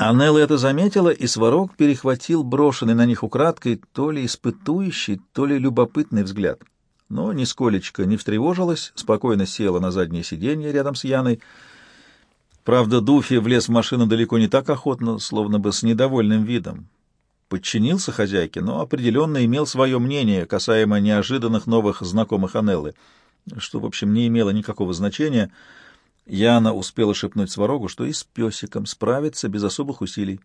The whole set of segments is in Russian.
Анелла это заметила, и Сварог перехватил брошенный на них украдкой то ли испытующий, то ли любопытный взгляд. Но нисколечко не встревожилась, спокойно села на заднее сиденье рядом с Яной. Правда, Дуфи влез в машину далеко не так охотно, словно бы с недовольным видом. Подчинился хозяйке, но определенно имел свое мнение касаемо неожиданных новых знакомых Анеллы, что, в общем, не имело никакого значения — Яна успела шепнуть Сварогу, что и с песиком справится без особых усилий.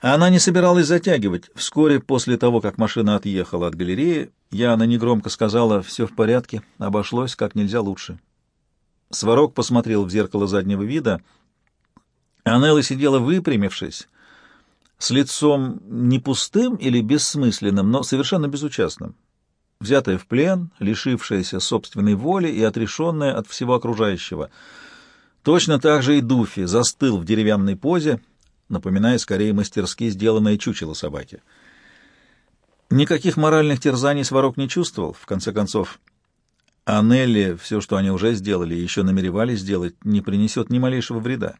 Она не собиралась затягивать. Вскоре после того, как машина отъехала от галереи, Яна негромко сказала «все в порядке, обошлось как нельзя лучше». Сварог посмотрел в зеркало заднего вида. Анелла сидела выпрямившись, с лицом не пустым или бессмысленным, но совершенно безучастным взятая в плен, лишившаяся собственной воли и отрешенная от всего окружающего. Точно так же и Дуфи застыл в деревянной позе, напоминая скорее мастерски сделанное чучело собаки. Никаких моральных терзаний Сварог не чувствовал, в конце концов. А Нелли все, что они уже сделали и еще намеревались сделать, не принесет ни малейшего вреда.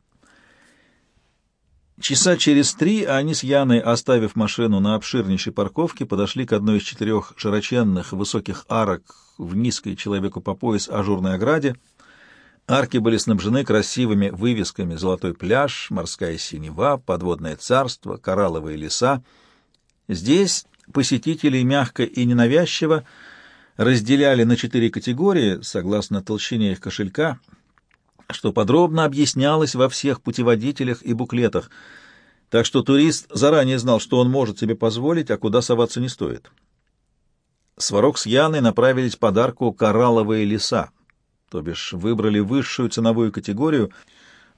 Часа через три они с Яной, оставив машину на обширнейшей парковке, подошли к одной из четырех широченных высоких арок в низкой человеку по пояс ажурной ограде. Арки были снабжены красивыми вывесками «Золотой пляж», «Морская синева», «Подводное царство», «Коралловые леса». Здесь посетителей мягко и ненавязчиво разделяли на четыре категории, согласно толщине их кошелька — что подробно объяснялось во всех путеводителях и буклетах, так что турист заранее знал, что он может себе позволить, а куда соваться не стоит. Сварог с Яной направились подарку «Коралловые леса», то бишь выбрали высшую ценовую категорию,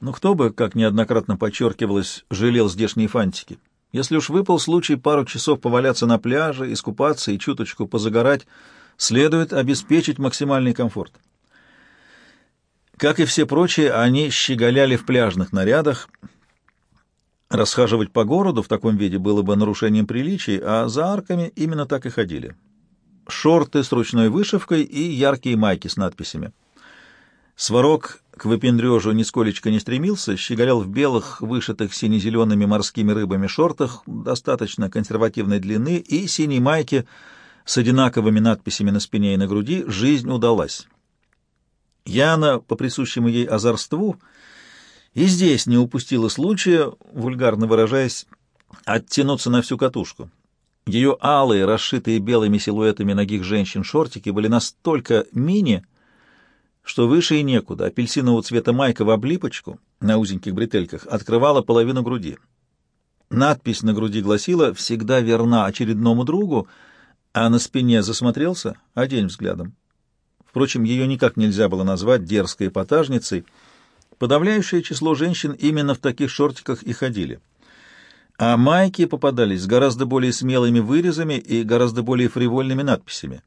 но кто бы, как неоднократно подчеркивалось, жалел здешние фантики. Если уж выпал случай пару часов поваляться на пляже, искупаться и чуточку позагорать, следует обеспечить максимальный комфорт. Как и все прочие, они щеголяли в пляжных нарядах. Расхаживать по городу в таком виде было бы нарушением приличий, а за арками именно так и ходили. Шорты с ручной вышивкой и яркие майки с надписями. Сварог к выпендрежу нисколечко не стремился, щеголял в белых, вышитых сине-зелеными морскими рыбами шортах достаточно консервативной длины и синей майке с одинаковыми надписями на спине и на груди «Жизнь удалась». Яна, по присущему ей озорству, и здесь не упустила случая, вульгарно выражаясь, оттянуться на всю катушку. Ее алые, расшитые белыми силуэтами ногих женщин шортики были настолько мини, что выше и некуда. Апельсинового цвета майка в облипочку на узеньких бретельках открывала половину груди. Надпись на груди гласила «Всегда верна очередному другу», а на спине засмотрелся «Одень взглядом». Впрочем, ее никак нельзя было назвать дерзкой эпатажницей. Подавляющее число женщин именно в таких шортиках и ходили. А майки попадались с гораздо более смелыми вырезами и гораздо более фривольными надписями.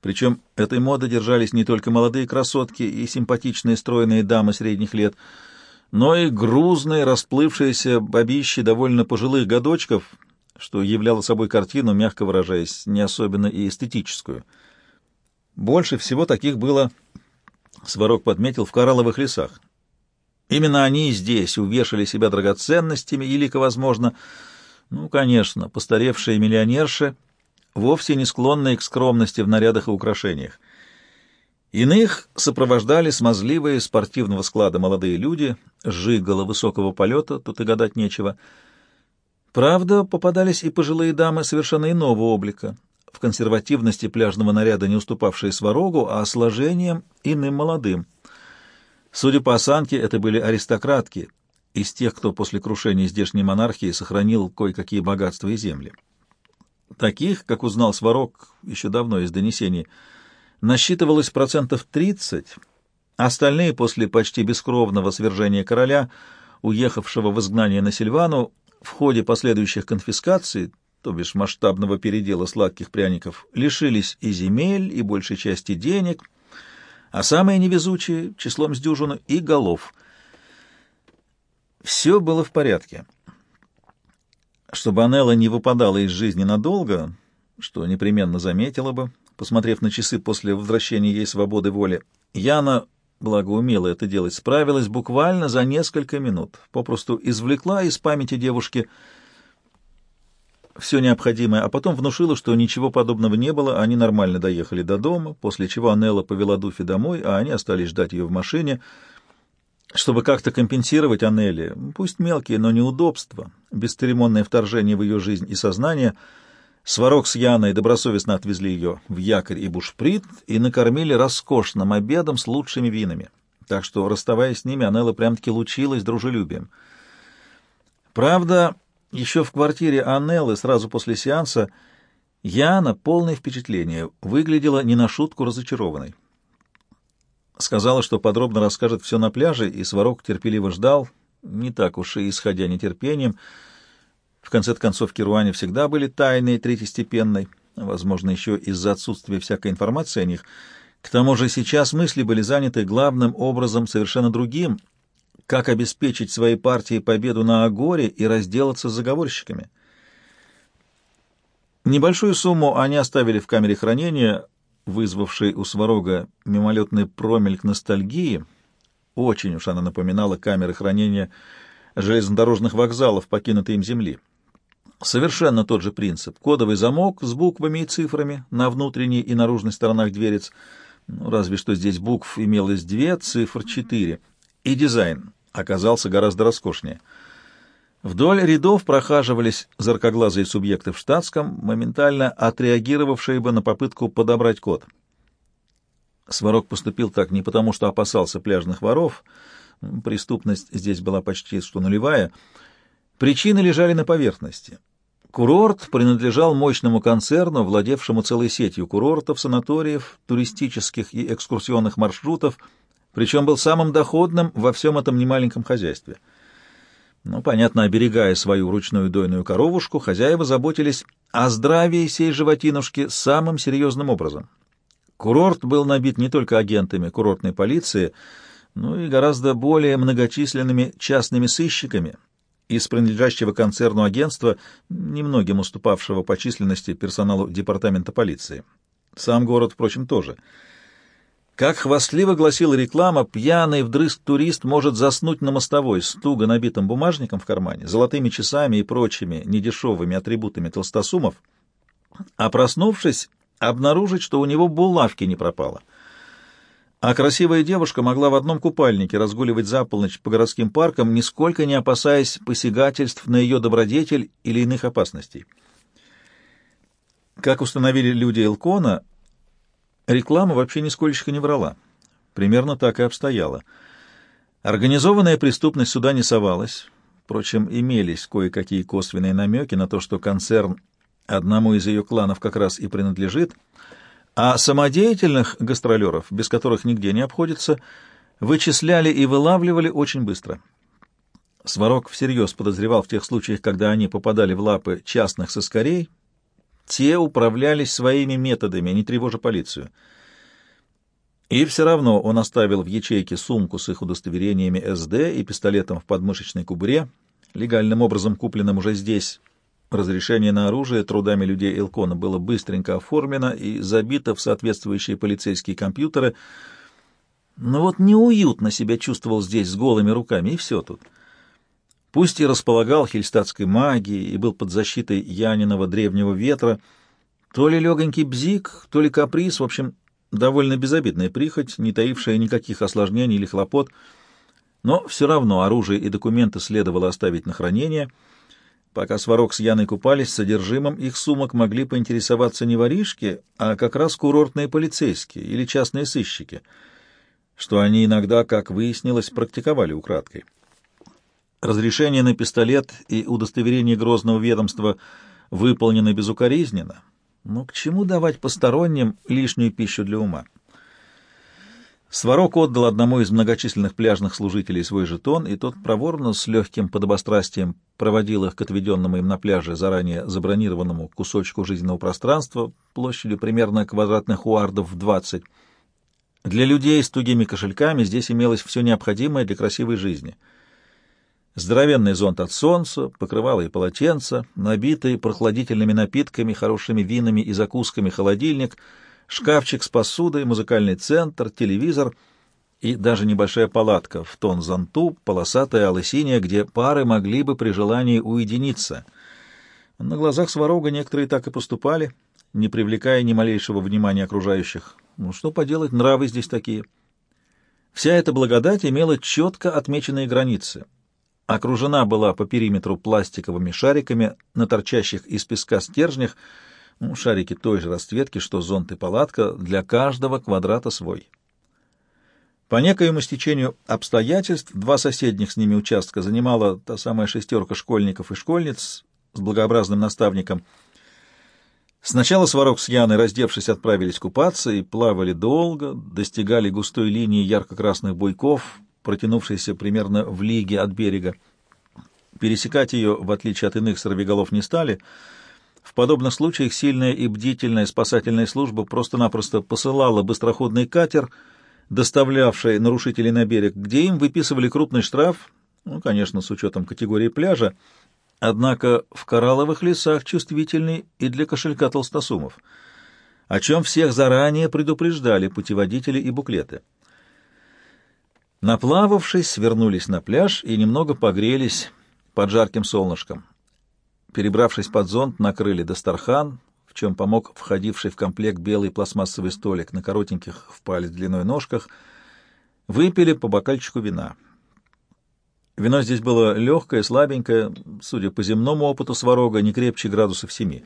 Причем этой моды держались не только молодые красотки и симпатичные стройные дамы средних лет, но и грузные, расплывшиеся бабищи довольно пожилых годочков, что являло собой картину, мягко выражаясь, не особенно и эстетическую — больше всего таких было, Сварог подметил, в коралловых лесах. Именно они здесь увешали себя драгоценностями, или, возможно, ну, конечно, постаревшие миллионерши, вовсе не склонные к скромности в нарядах и украшениях. Иных сопровождали смазливые спортивного склада молодые люди, жигало высокого полета, тут и гадать нечего. Правда, попадались и пожилые дамы совершенно иного облика, в консервативности пляжного наряда не уступавшие сварогу, а сложением иным молодым. Судя по осанке, это были аристократки, из тех, кто после крушения здешней монархии сохранил кое-какие богатства и земли. Таких, как узнал Сварог еще давно из донесений, насчитывалось процентов 30, остальные после почти бескровного свержения короля, уехавшего в изгнание на Сильвану, в ходе последующих конфискаций, то бишь масштабного передела сладких пряников, лишились и земель, и большей части денег, а самые невезучие, числом с дюжину, и голов. Все было в порядке. Чтобы Анелла не выпадала из жизни надолго, что непременно заметила бы, посмотрев на часы после возвращения ей свободы воли, Яна благо умела это делать, справилась буквально за несколько минут, попросту извлекла из памяти девушки все необходимое, а потом внушила, что ничего подобного не было, они нормально доехали до дома, после чего Анелла повела Дуфи домой, а они остались ждать ее в машине, чтобы как-то компенсировать Анелле, пусть мелкие, но неудобства, бесцеремонное вторжение в ее жизнь и сознание — Сварог с Яной добросовестно отвезли ее в якорь и бушприт и накормили роскошным обедом с лучшими винами. Так что, расставаясь с ними, Анелла прям-таки лучилась дружелюбием. Правда, еще в квартире Анеллы сразу после сеанса Яна, полное впечатление, выглядела не на шутку разочарованной. Сказала, что подробно расскажет все на пляже, и Сварог терпеливо ждал, не так уж и исходя нетерпением, — в конце концов, Керуане всегда были тайной третьестепенной, возможно, еще из-за отсутствия всякой информации о них. К тому же сейчас мысли были заняты главным образом совершенно другим — как обеспечить своей партии победу на Агоре и разделаться с заговорщиками. Небольшую сумму они оставили в камере хранения, вызвавшей у Сварога мимолетный промельк ностальгии. Очень уж она напоминала камеры хранения железнодорожных вокзалов, покинутой им земли. Совершенно тот же принцип. Кодовый замок с буквами и цифрами на внутренней и наружной сторонах дверец. Ну, разве что здесь букв имелось две, цифр четыре. И дизайн оказался гораздо роскошнее. Вдоль рядов прохаживались заркоглазые субъекты в штатском, моментально отреагировавшие бы на попытку подобрать код. Сварог поступил так не потому, что опасался пляжных воров, преступность здесь была почти что нулевая, причины лежали на поверхности — Курорт принадлежал мощному концерну, владевшему целой сетью курортов, санаториев, туристических и экскурсионных маршрутов, причем был самым доходным во всем этом немаленьком хозяйстве. Ну, понятно, оберегая свою ручную дойную коровушку, хозяева заботились о здравии сей животинушки самым серьезным образом. Курорт был набит не только агентами курортной полиции, но и гораздо более многочисленными частными сыщиками — из принадлежащего концерну агентства, немногим уступавшего по численности персоналу департамента полиции. Сам город, впрочем, тоже. Как хвастливо гласила реклама, пьяный вдрызг турист может заснуть на мостовой с туго набитым бумажником в кармане, золотыми часами и прочими недешевыми атрибутами толстосумов, а проснувшись, обнаружить, что у него булавки не пропало — а красивая девушка могла в одном купальнике разгуливать за полночь по городским паркам, нисколько не опасаясь посягательств на ее добродетель или иных опасностей. Как установили люди Элкона, реклама вообще нисколько не врала. Примерно так и обстояло. Организованная преступность сюда не совалась. Впрочем, имелись кое-какие косвенные намеки на то, что концерн одному из ее кланов как раз и принадлежит — а самодеятельных гастролеров, без которых нигде не обходится, вычисляли и вылавливали очень быстро. Сварог всерьез подозревал в тех случаях, когда они попадали в лапы частных соскорей, те управлялись своими методами, не тревожа полицию. И все равно он оставил в ячейке сумку с их удостоверениями СД и пистолетом в подмышечной кубуре, легальным образом купленным уже здесь, Разрешение на оружие трудами людей Элкона было быстренько оформлено и забито в соответствующие полицейские компьютеры. Но вот неуютно себя чувствовал здесь с голыми руками, и все тут. Пусть и располагал хельстатской магией и был под защитой Яниного древнего ветра, то ли легонький бзик, то ли каприз, в общем, довольно безобидная прихоть, не таившая никаких осложнений или хлопот, но все равно оружие и документы следовало оставить на хранение — Пока Сварог с Яной купались, содержимым их сумок могли поинтересоваться не воришки, а как раз курортные полицейские или частные сыщики, что они иногда, как выяснилось, практиковали украдкой. Разрешение на пистолет и удостоверение грозного ведомства выполнены безукоризненно. Но к чему давать посторонним лишнюю пищу для ума? Сварог отдал одному из многочисленных пляжных служителей свой жетон, и тот проворно, с легким подобострастием, проводил их к отведенному им на пляже заранее забронированному кусочку жизненного пространства площадью примерно квадратных уардов в 20. Для людей с тугими кошельками здесь имелось все необходимое для красивой жизни. Здоровенный зонт от солнца, покрывало и полотенца, набитый прохладительными напитками, хорошими винами и закусками холодильник — шкафчик с посудой, музыкальный центр, телевизор и даже небольшая палатка в тон зонту, полосатая алысиния, где пары могли бы при желании уединиться. На глазах Сварога некоторые так и поступали, не привлекая ни малейшего внимания окружающих. Ну, что поделать, нравы здесь такие. Вся эта благодать имела четко отмеченные границы. Окружена была по периметру пластиковыми шариками на торчащих из песка стержнях, ну, шарики той же расцветки, что зонт и палатка, для каждого квадрата свой. По некоему стечению обстоятельств два соседних с ними участка занимала та самая шестерка школьников и школьниц с благообразным наставником. Сначала Сварог с Яной, раздевшись, отправились купаться и плавали долго, достигали густой линии ярко-красных буйков, протянувшейся примерно в лиге от берега. Пересекать ее, в отличие от иных сорвиголов, не стали. В подобных случаях сильная и бдительная спасательная служба просто-напросто посылала быстроходный катер — доставлявшие нарушителей на берег, где им выписывали крупный штраф, ну, конечно, с учетом категории пляжа, однако в коралловых лесах чувствительный и для кошелька толстосумов, о чем всех заранее предупреждали путеводители и буклеты. Наплававшись, вернулись на пляж и немного погрелись под жарким солнышком. Перебравшись под зонт, накрыли Дастархан, в чем помог входивший в комплект белый пластмассовый столик на коротеньких в палец длиной ножках, выпили по бокальчику вина. Вино здесь было легкое, слабенькое, судя по земному опыту сварога, не крепче градусов семи.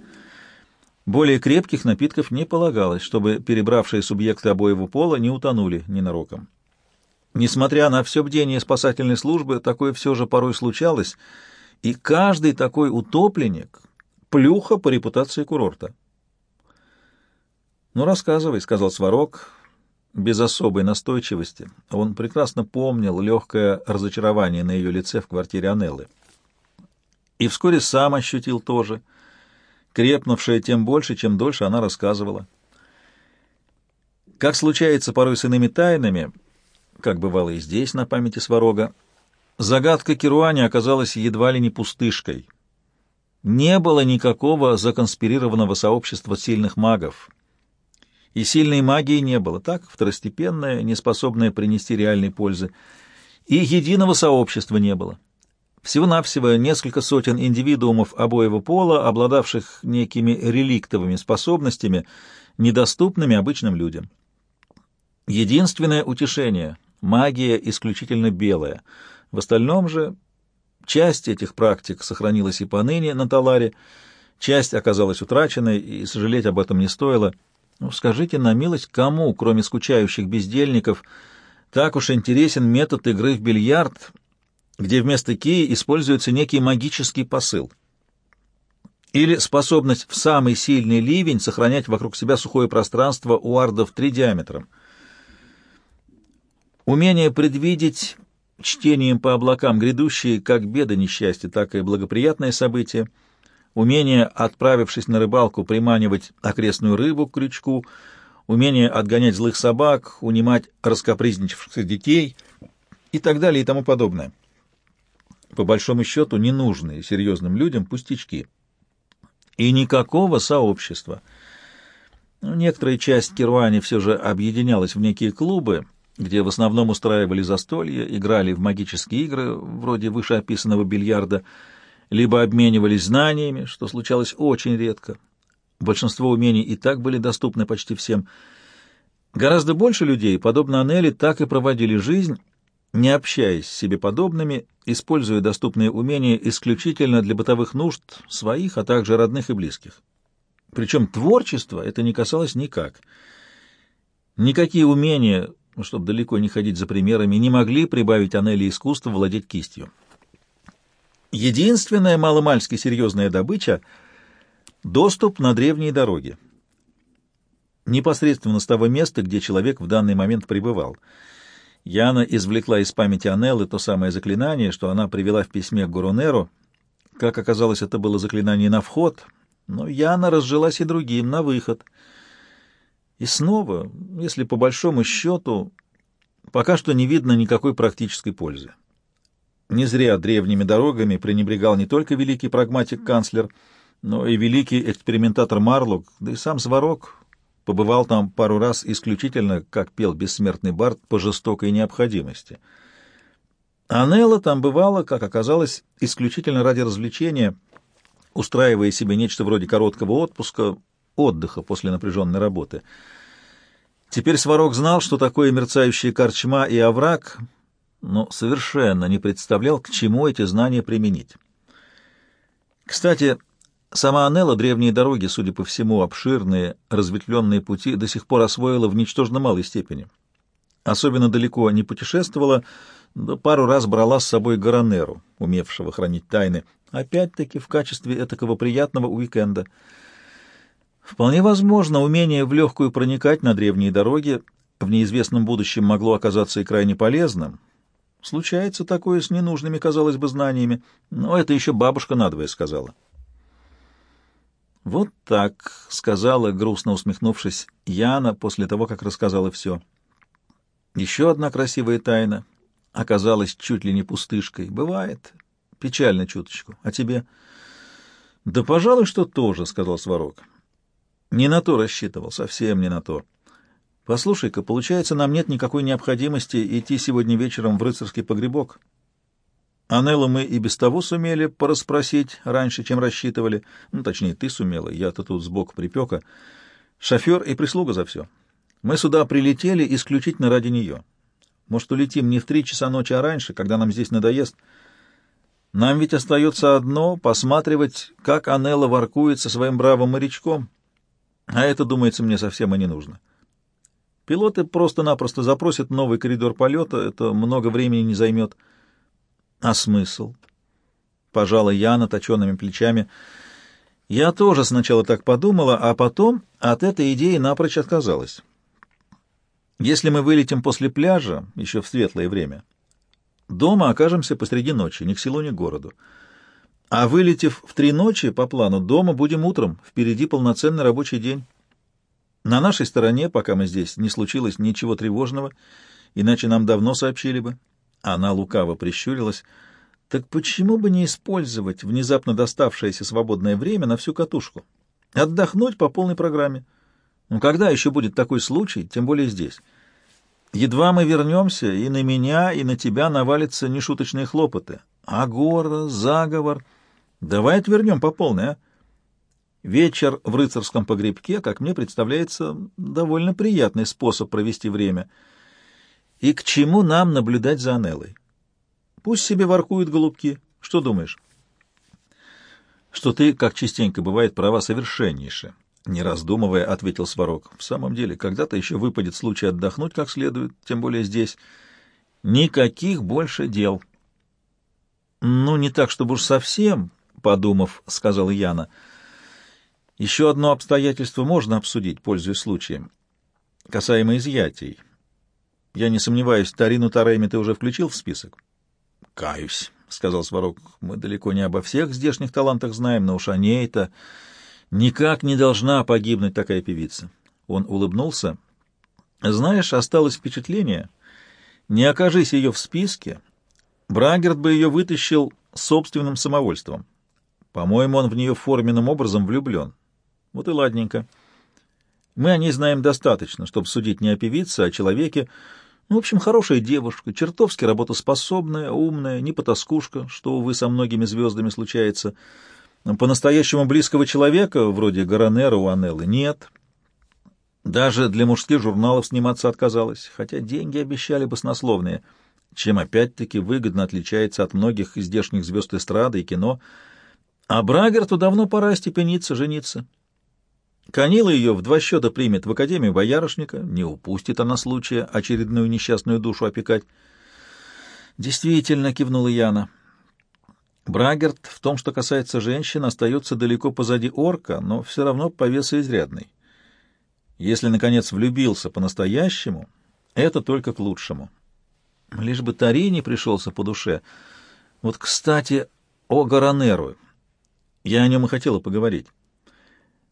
Более крепких напитков не полагалось, чтобы перебравшие субъекты обоего пола не утонули ненароком. Несмотря на все бдение спасательной службы, такое все же порой случалось, и каждый такой утопленник плюха по репутации курорта. «Ну, рассказывай», — сказал Сварог, без особой настойчивости. Он прекрасно помнил легкое разочарование на ее лице в квартире Анеллы. И вскоре сам ощутил тоже, крепнувшее тем больше, чем дольше она рассказывала. Как случается порой с иными тайнами, как бывало и здесь, на памяти Сварога, загадка Керуани оказалась едва ли не пустышкой — не было никакого законспирированного сообщества сильных магов. И сильной магии не было, так, второстепенная, неспособная принести реальной пользы. И единого сообщества не было. Всего-навсего несколько сотен индивидуумов обоего пола, обладавших некими реликтовыми способностями, недоступными обычным людям. Единственное утешение — магия исключительно белая. В остальном же Часть этих практик сохранилась и поныне на Таларе, часть оказалась утраченной, и сожалеть об этом не стоило. Ну, скажите на милость, кому, кроме скучающих бездельников, так уж интересен метод игры в бильярд, где вместо кии используется некий магический посыл? Или способность в самый сильный ливень сохранять вокруг себя сухое пространство у ардов три диаметром? Умение предвидеть чтением по облакам грядущие как беды несчастья, так и благоприятные события, умение, отправившись на рыбалку, приманивать окрестную рыбу к крючку, умение отгонять злых собак, унимать раскопризничавшихся детей и так далее и тому подобное. По большому счету, ненужные серьезным людям пустячки. И никакого сообщества. Некоторая часть Кируани все же объединялась в некие клубы, где в основном устраивали застолья, играли в магические игры, вроде вышеописанного бильярда, либо обменивались знаниями, что случалось очень редко. Большинство умений и так были доступны почти всем. Гораздо больше людей, подобно Анели, так и проводили жизнь, не общаясь с себе подобными, используя доступные умения исключительно для бытовых нужд своих, а также родных и близких. Причем творчество это не касалось никак. Никакие умения ну, чтобы далеко не ходить за примерами, не могли прибавить Анели искусство владеть кистью. Единственная маломальски серьезная добыча — доступ на древние дороги. Непосредственно с того места, где человек в данный момент пребывал. Яна извлекла из памяти Анеллы то самое заклинание, что она привела в письме к Гурунеру. Как оказалось, это было заклинание на вход, но Яна разжилась и другим, на выход — и снова, если по большому счету, пока что не видно никакой практической пользы. Не зря древними дорогами пренебрегал не только великий прагматик-канцлер, но и великий экспериментатор Марлок, да и сам Сварог, Побывал там пару раз исключительно, как пел бессмертный бард, по жестокой необходимости. Анелла там бывала, как оказалось, исключительно ради развлечения, устраивая себе нечто вроде короткого отпуска, отдыха после напряженной работы. Теперь Сварог знал, что такое мерцающие корчма и овраг, но совершенно не представлял, к чему эти знания применить. Кстати, сама Анелла древние дороги, судя по всему, обширные, разветвленные пути, до сих пор освоила в ничтожно малой степени. Особенно далеко не путешествовала, да пару раз брала с собой Гаронеру, умевшего хранить тайны, опять-таки в качестве этакого приятного уикенда. Вполне возможно, умение в легкую проникать на древние дороги в неизвестном будущем могло оказаться и крайне полезным, Случается такое с ненужными, казалось бы, знаниями, но это еще бабушка надвое сказала. «Вот так», — сказала, грустно усмехнувшись, Яна после того, как рассказала все. Еще одна красивая тайна оказалась чуть ли не пустышкой. Бывает. Печально чуточку. А тебе? Да, пожалуй, что тоже, — сказал Сварог. Не на то рассчитывал, совсем не на то. Послушай-ка, получается, нам нет никакой необходимости идти сегодня вечером в рыцарский погребок. Анеллу мы и без того сумели порасспросить раньше, чем рассчитывали. Ну, точнее, ты сумела, я-то тут сбоку припека. Шофер и прислуга за все. Мы сюда прилетели исключительно ради нее. Может, улетим не в три часа ночи, а раньше, когда нам здесь надоест. Нам ведь остается одно — посматривать, как Анелла воркует со своим бравым морячком. А это, думается, мне совсем и не нужно. Пилоты просто-напросто запросят новый коридор полета, это много времени не займет. А смысл? Пожала Яна точенными плечами. Я тоже сначала так подумала, а потом от этой идеи напрочь отказалась. Если мы вылетим после пляжа, еще в светлое время, дома окажемся посреди ночи, ни к селу, ни к городу. А вылетев в три ночи по плану, дома будем утром, впереди полноценный рабочий день. На нашей стороне, пока мы здесь, не случилось ничего тревожного, иначе нам давно сообщили бы. Она лукаво прищурилась. Так почему бы не использовать внезапно доставшееся свободное время на всю катушку? Отдохнуть по полной программе. Ну, когда еще будет такой случай, тем более здесь? Едва мы вернемся, и на меня, и на тебя навалятся нешуточные хлопоты. Агора, заговор. Давай отвернем по полной, а? Вечер в рыцарском погребке, как мне представляется, довольно приятный способ провести время. И к чему нам наблюдать за Анеллой? Пусть себе воркуют голубки. Что думаешь? Что ты, как частенько бывает, права совершеннейше. Не раздумывая, ответил Сварог. В самом деле, когда-то еще выпадет случай отдохнуть как следует, тем более здесь. Никаких больше дел. Ну, не так, чтобы уж совсем, подумав, сказала Яна. — еще одно обстоятельство можно обсудить, пользуясь случаем, касаемо изъятий. Я не сомневаюсь, Тарину Тарейми ты уже включил в список? — Каюсь, — сказал Сварог. — Мы далеко не обо всех здешних талантах знаем, но уж о ней-то никак не должна погибнуть такая певица. Он улыбнулся. — Знаешь, осталось впечатление. Не окажись ее в списке, Брагерт бы ее вытащил собственным самовольством. По-моему, он в нее форменным образом влюблен. Вот и ладненько. Мы о ней знаем достаточно, чтобы судить не о певице, а о человеке. Ну, в общем, хорошая девушка, чертовски работоспособная, умная, не потаскушка, что, увы, со многими звездами случается. По-настоящему близкого человека, вроде Гаронера у Анеллы, нет. Даже для мужских журналов сниматься отказалась, хотя деньги обещали баснословные, чем опять-таки выгодно отличается от многих здешних звезд эстрады и кино. А Брагерту давно пора степениться, жениться. Канила ее в два счета примет в Академию Боярышника, не упустит она случая очередную несчастную душу опекать. Действительно, кивнула Яна. Брагерт в том, что касается женщин, остается далеко позади орка, но все равно по весу изрядный. Если, наконец, влюбился по-настоящему, это только к лучшему. Лишь бы Тари пришелся по душе. Вот, кстати, о Гаронеру. Я о нем и хотела поговорить.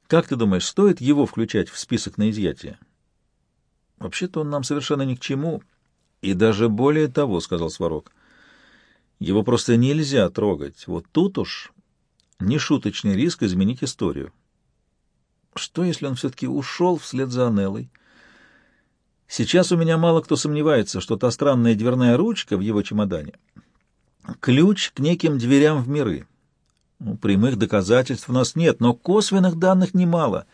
Как ты думаешь, стоит его включать в список на изъятие? Вообще-то он нам совершенно ни к чему. И даже более того, — сказал Сварог, — его просто нельзя трогать. Вот тут уж нешуточный риск изменить историю. Что, если он все-таки ушел вслед за Анеллой? Сейчас у меня мало кто сомневается, что та странная дверная ручка в его чемодане — ключ к неким дверям в миры. Ну, прямых доказательств у нас нет, но косвенных данных немало.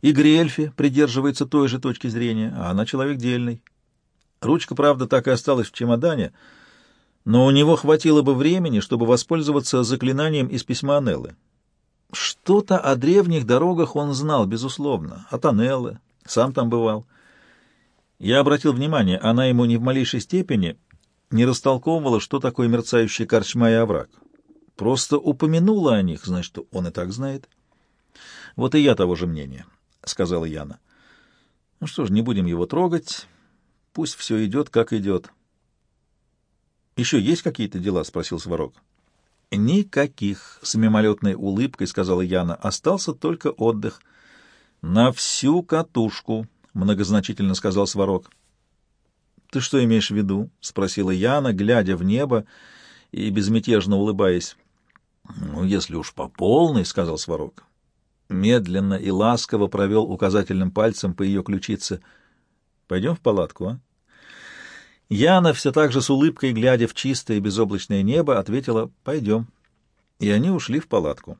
И Грельфи придерживается той же точки зрения, а она человек дельный. Ручка, правда, так и осталась в чемодане, но у него хватило бы времени, чтобы воспользоваться заклинанием из письма Анеллы. Что-то о древних дорогах он знал, безусловно, от Анеллы, сам там бывал. Я обратил внимание, она ему ни в малейшей степени не растолковывала, что такое мерцающий корчма и овраг. Просто упомянула о них, значит, он и так знает. Вот и я того же мнения, — сказала Яна. Ну что ж, не будем его трогать, пусть все идет, как идет. Еще есть какие-то дела? — спросил Сварог. Никаких, — с мимолетной улыбкой сказала Яна. Остался только отдых. На всю катушку, — многозначительно сказал Сварог. Ты что имеешь в виду? — спросила Яна, глядя в небо и безмятежно улыбаясь. — Ну, если уж по полной, — сказал Сварог. Медленно и ласково провел указательным пальцем по ее ключице. — Пойдем в палатку, а? Яна, все так же с улыбкой, глядя в чистое безоблачное небо, ответила «Пойдем». И они ушли в палатку.